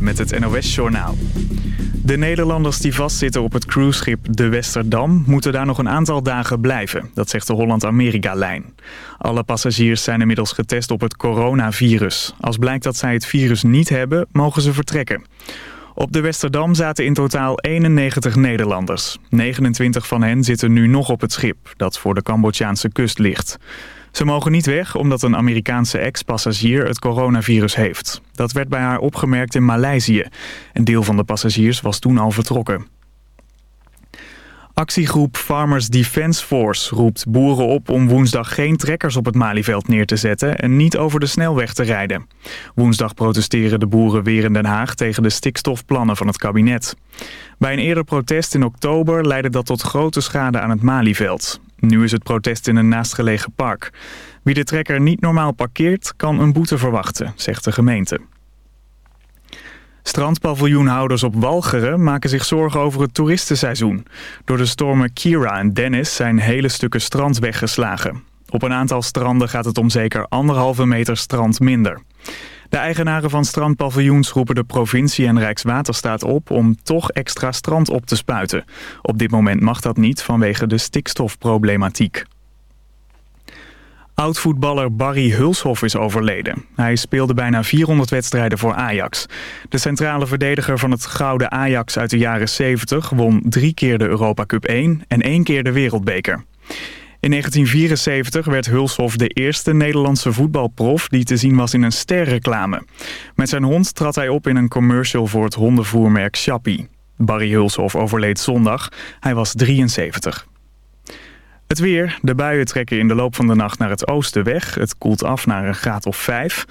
Met het NOS-journaal. De Nederlanders die vastzitten op het cruiseschip de Westerdam... moeten daar nog een aantal dagen blijven. Dat zegt de Holland-Amerika-lijn. Alle passagiers zijn inmiddels getest op het coronavirus. Als blijkt dat zij het virus niet hebben, mogen ze vertrekken. Op de Westerdam zaten in totaal 91 Nederlanders. 29 van hen zitten nu nog op het schip... dat voor de Cambodjaanse kust ligt. Ze mogen niet weg omdat een Amerikaanse ex-passagier het coronavirus heeft. Dat werd bij haar opgemerkt in Maleisië. Een deel van de passagiers was toen al vertrokken. Actiegroep Farmers Defence Force roept boeren op om woensdag geen trekkers op het Malieveld neer te zetten en niet over de snelweg te rijden. Woensdag protesteren de boeren weer in Den Haag tegen de stikstofplannen van het kabinet. Bij een eerder protest in oktober leidde dat tot grote schade aan het Malieveld. Nu is het protest in een naastgelegen park. Wie de trekker niet normaal parkeert, kan een boete verwachten, zegt de gemeente. Strandpaviljoenhouders op Walcheren maken zich zorgen over het toeristenseizoen. Door de stormen Kira en Dennis zijn hele stukken strand weggeslagen. Op een aantal stranden gaat het om zeker anderhalve meter strand minder. De eigenaren van strandpaviljoens roepen de provincie en Rijkswaterstaat op om toch extra strand op te spuiten. Op dit moment mag dat niet vanwege de stikstofproblematiek. Oud-voetballer Barry Hulshoff is overleden. Hij speelde bijna 400 wedstrijden voor Ajax. De centrale verdediger van het gouden Ajax uit de jaren 70 won drie keer de Europa Cup 1 en één keer de Wereldbeker. In 1974 werd Hulshoff de eerste Nederlandse voetbalprof die te zien was in een sterreclame. Met zijn hond trad hij op in een commercial voor het hondenvoermerk Chappie. Barry Hulshoff overleed zondag. Hij was 73. Het weer. De buien trekken in de loop van de nacht naar het oosten weg. Het koelt af naar een graad of 5.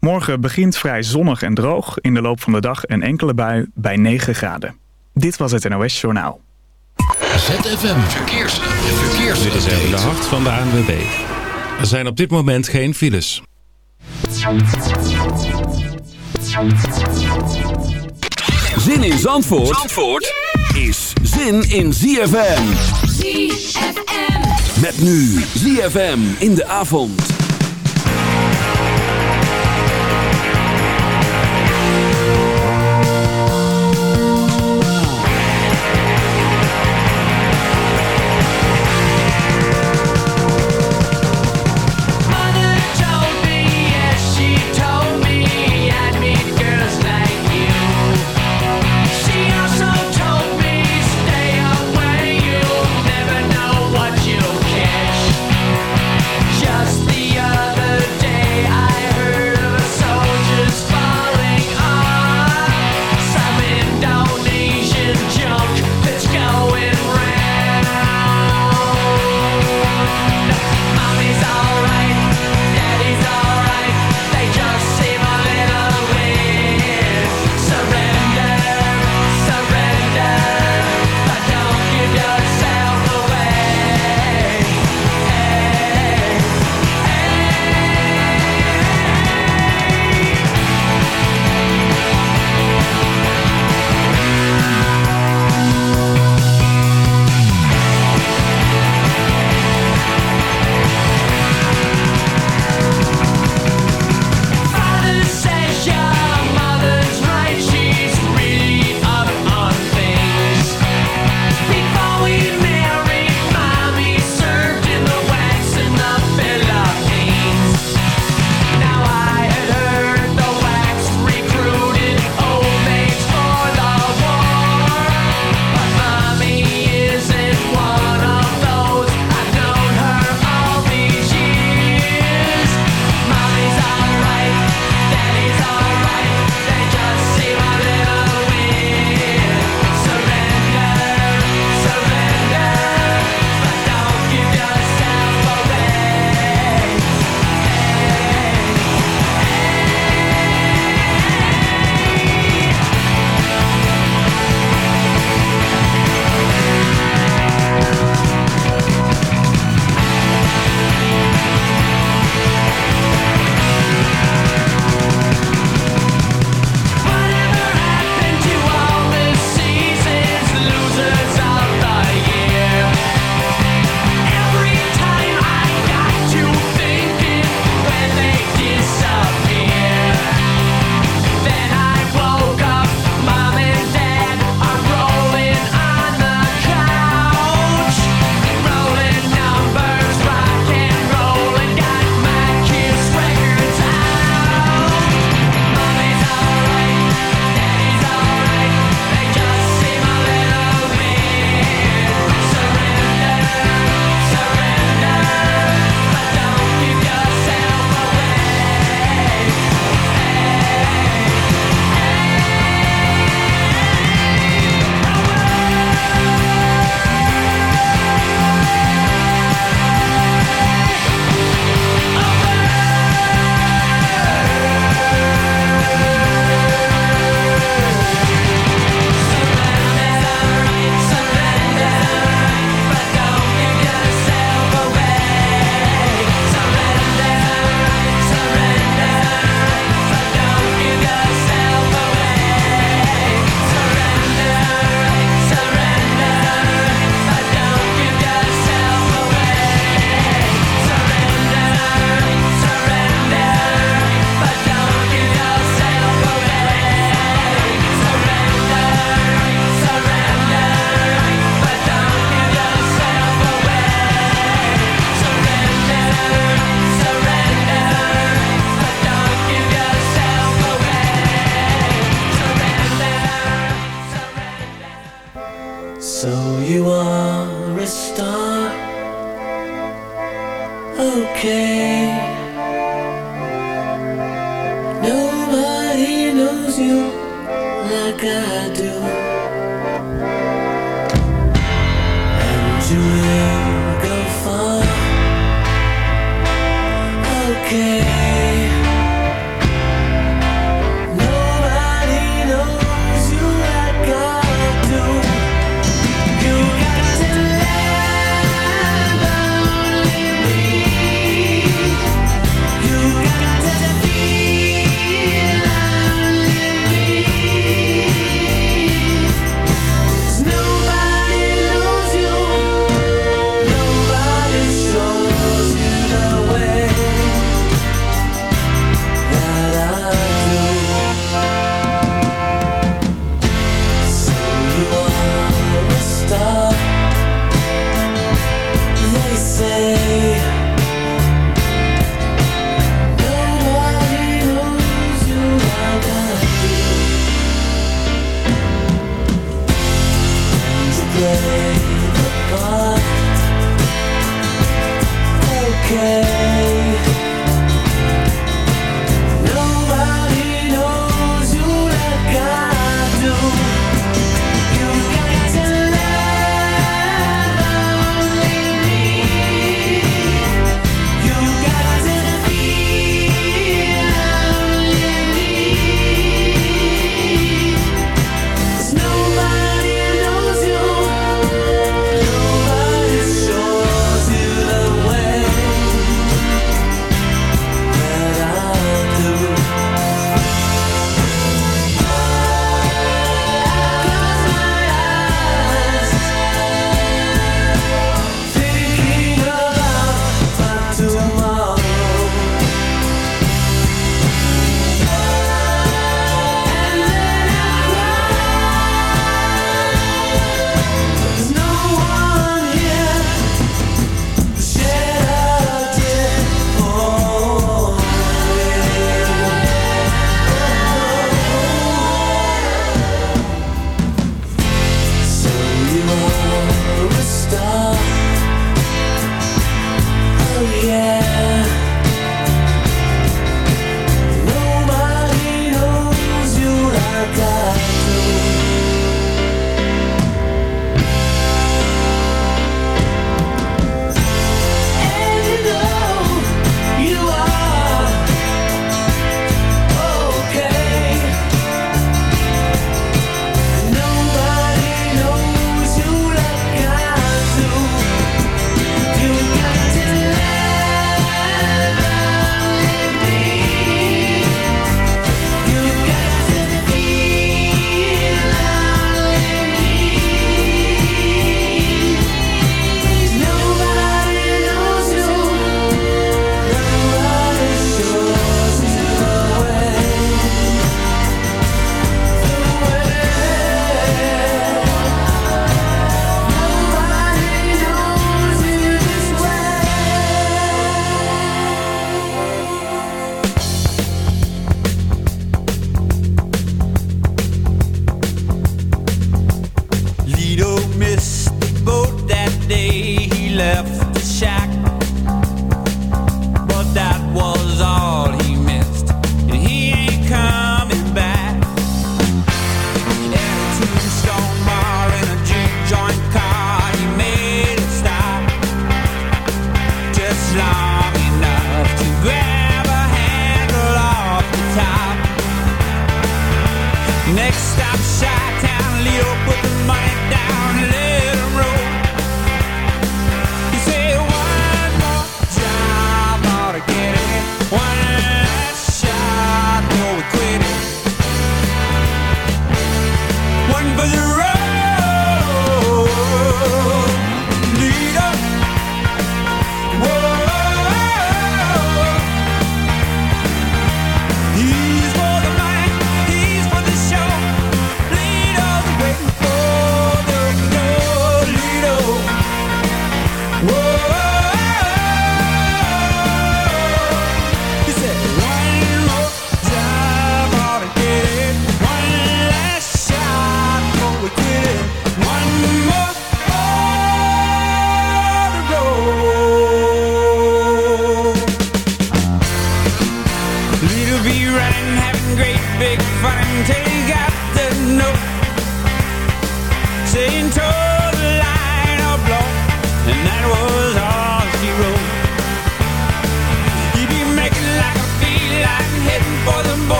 Morgen begint vrij zonnig en droog. In de loop van de dag een enkele bui bij 9 graden. Dit was het NOS Journaal. ZFM Verkeers. Verkeers. Dit is even de hart van de ANWB. Er zijn op dit moment geen files. Zin in Zandvoort, Zandvoort is zin in ZFM. ZFM. Met nu ZFM in de avond.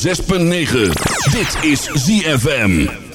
106.9. Dit is ZFM.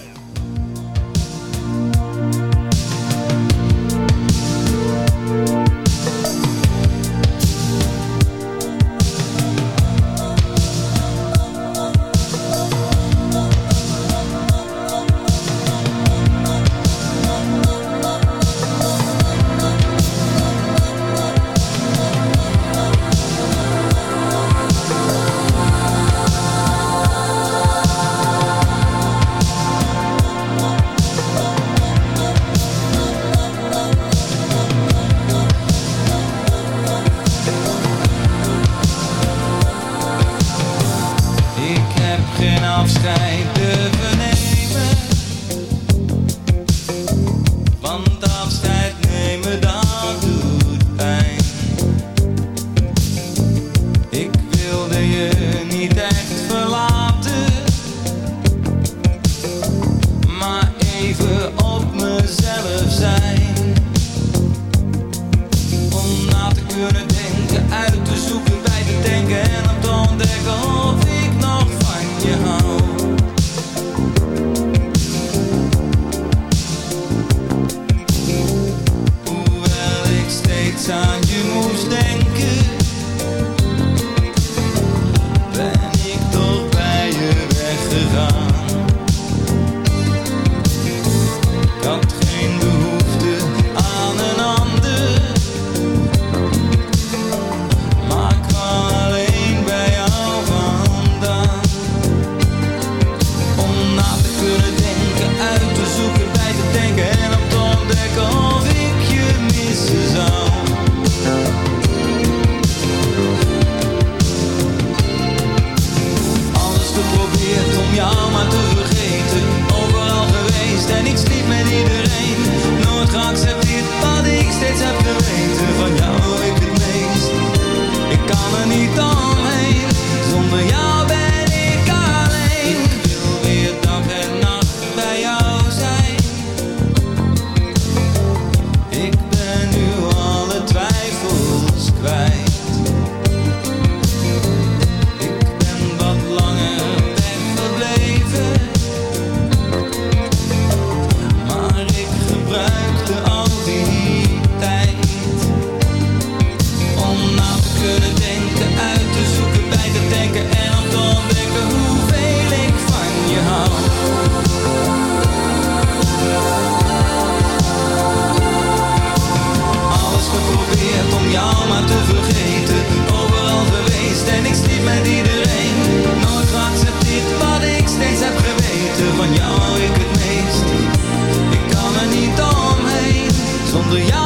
wilde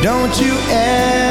Don't you ever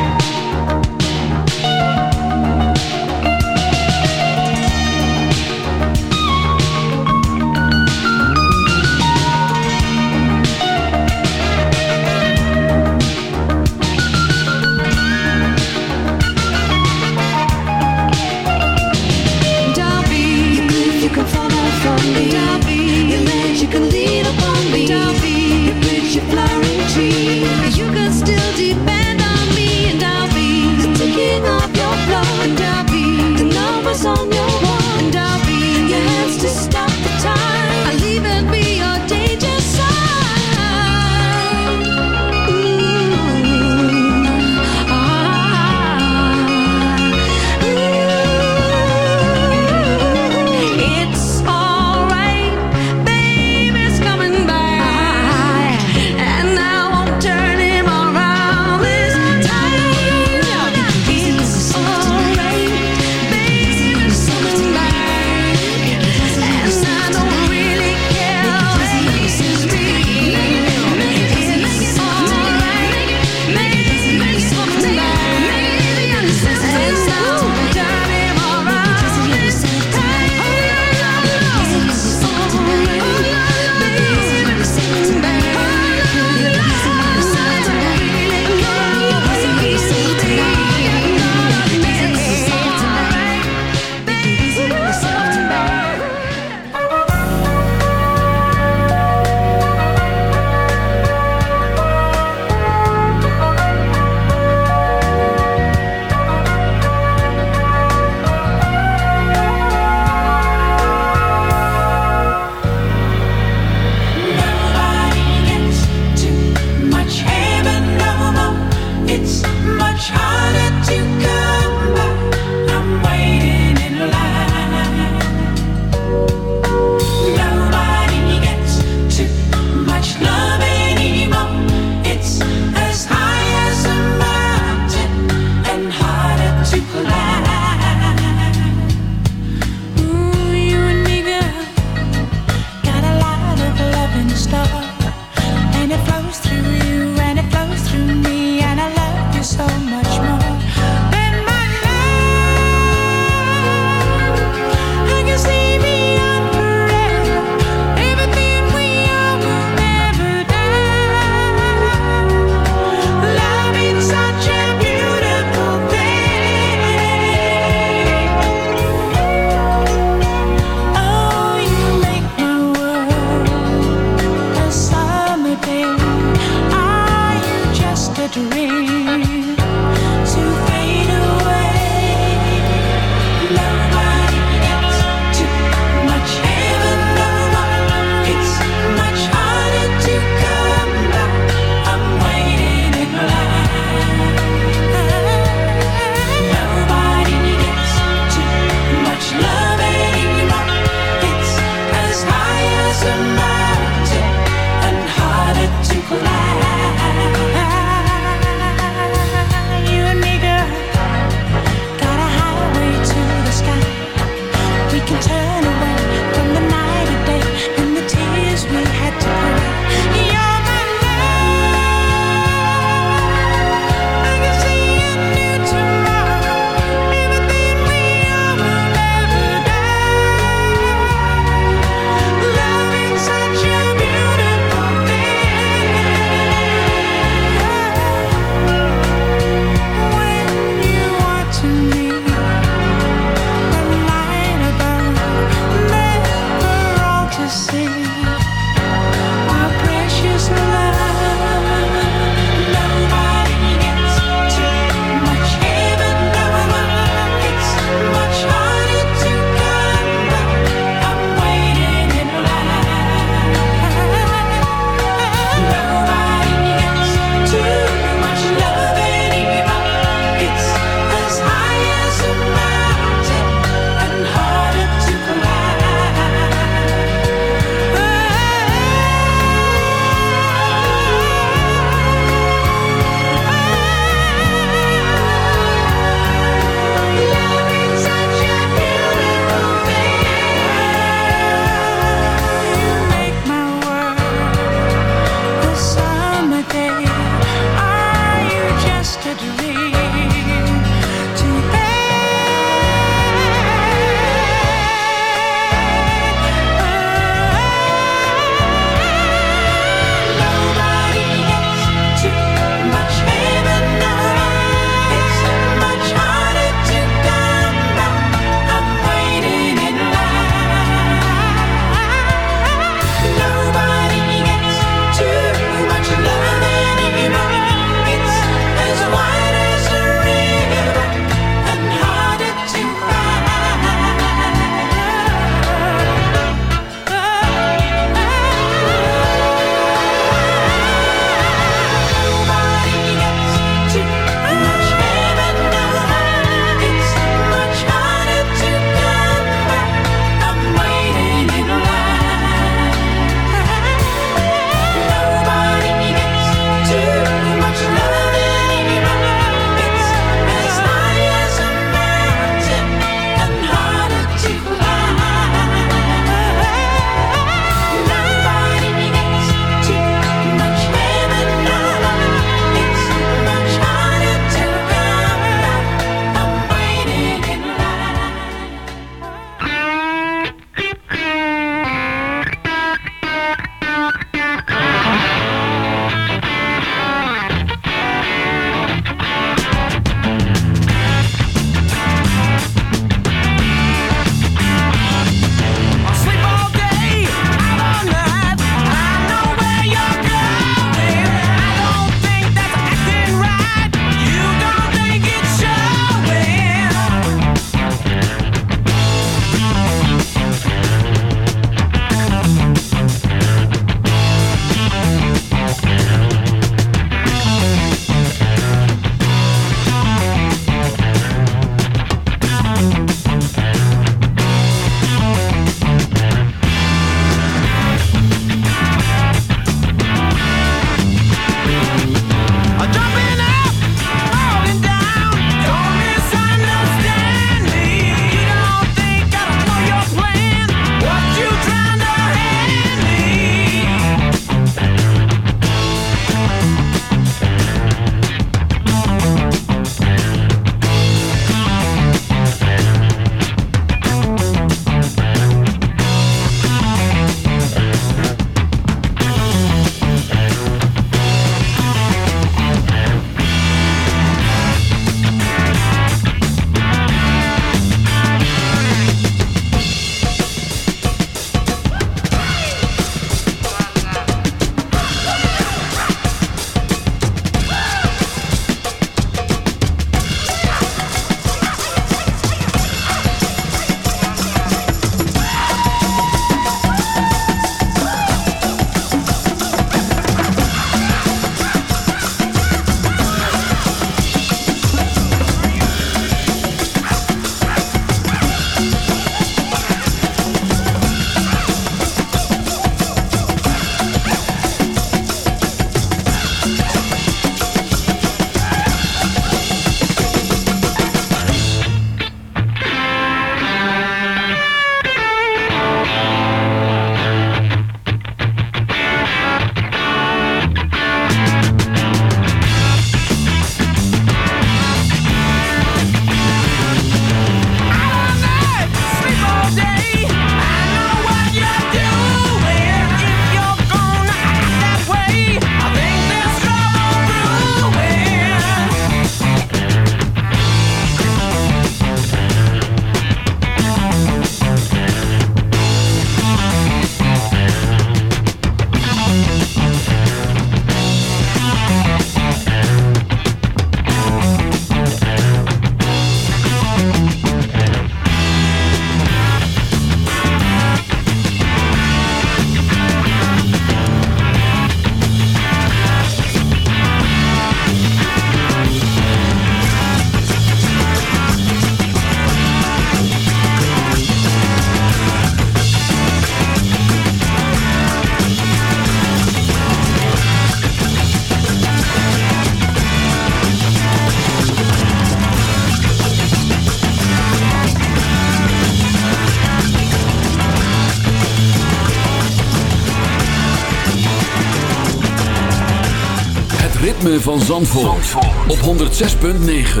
van Zandvoort, Zandvoort. op 106.9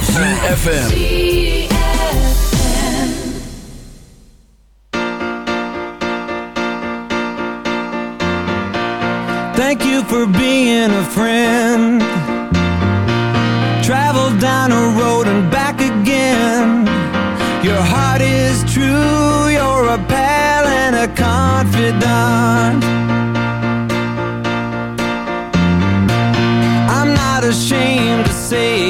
CFFM Thank you for being a friend. Travel down a road and back again. Your heart is true, you're a pal and a confidant. say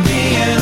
being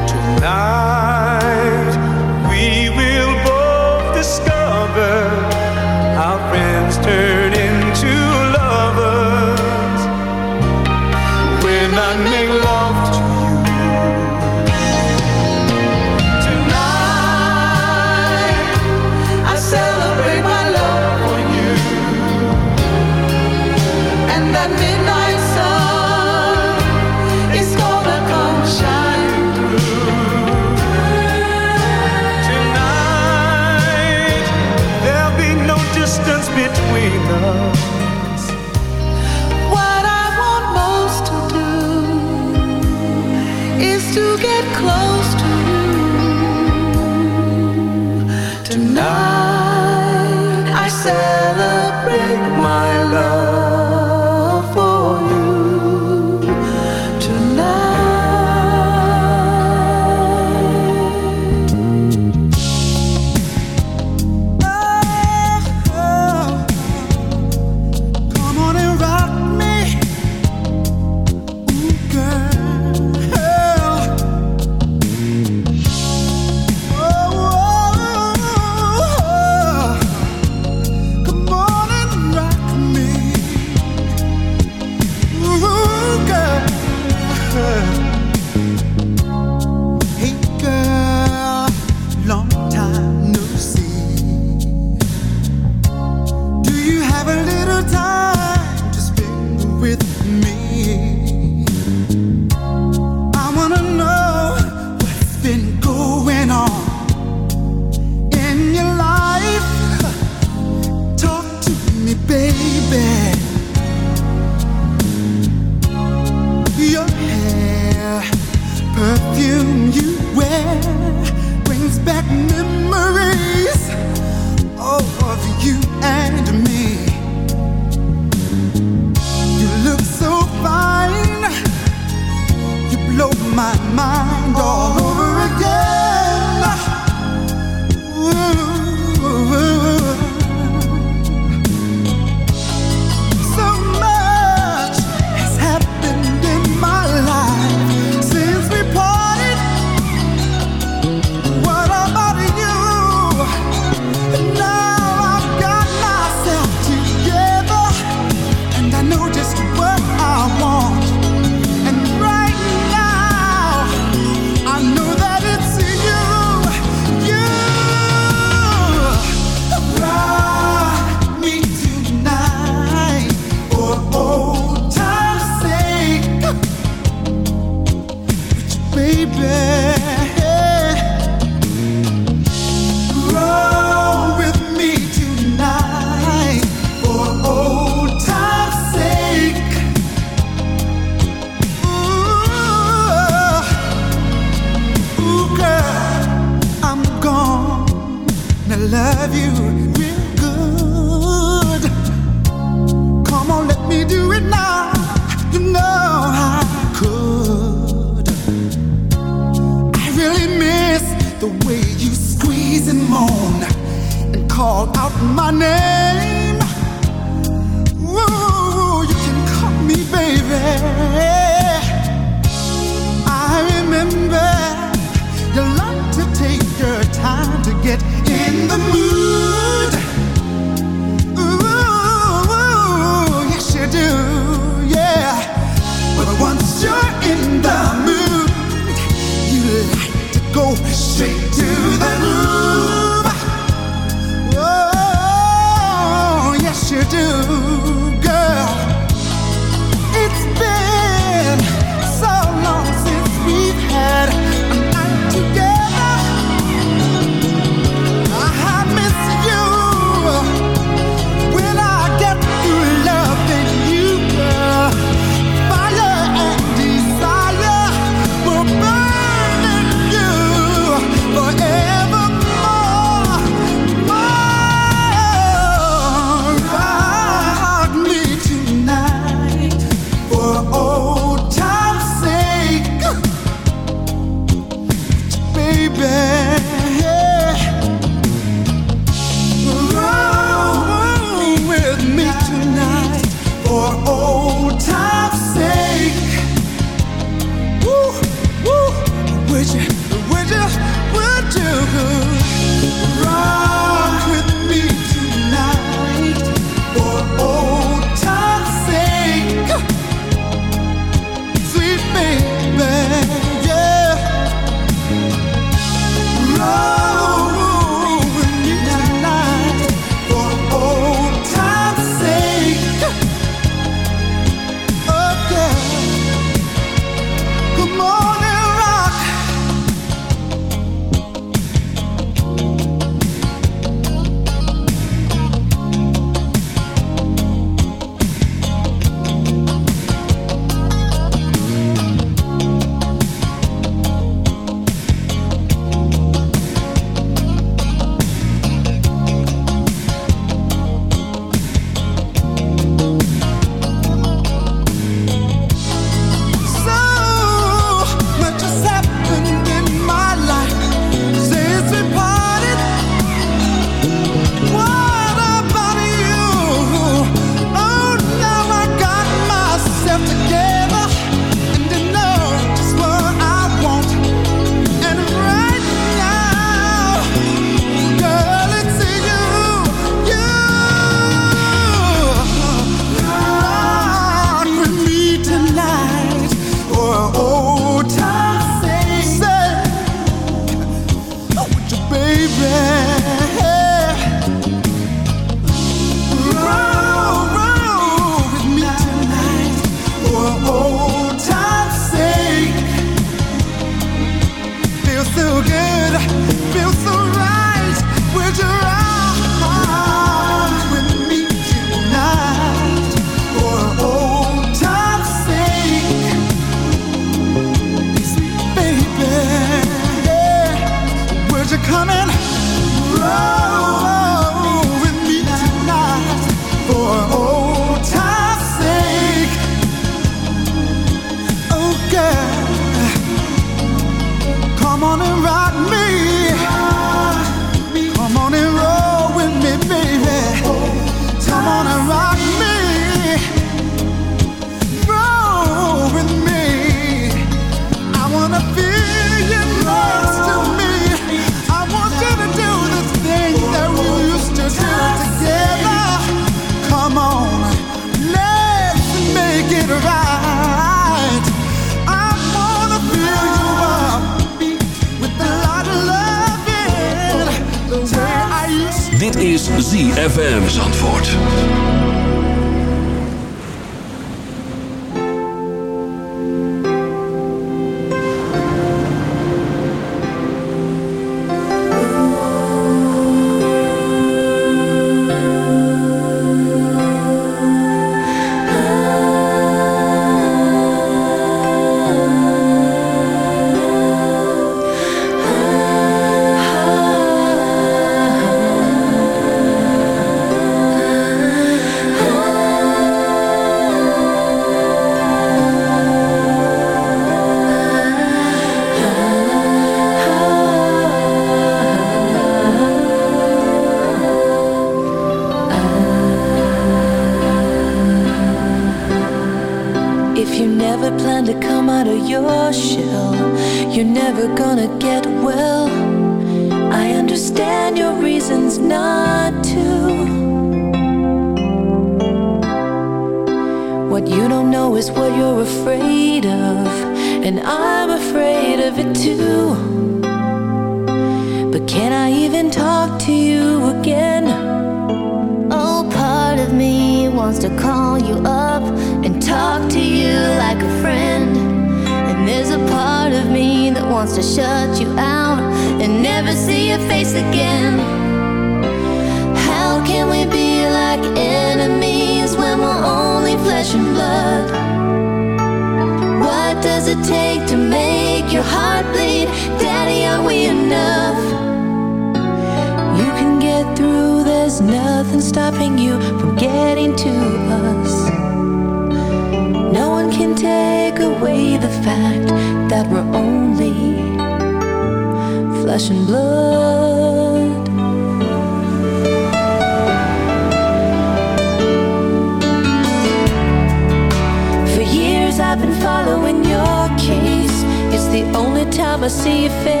see your face.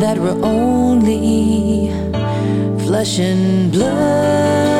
That we're only flesh and blood.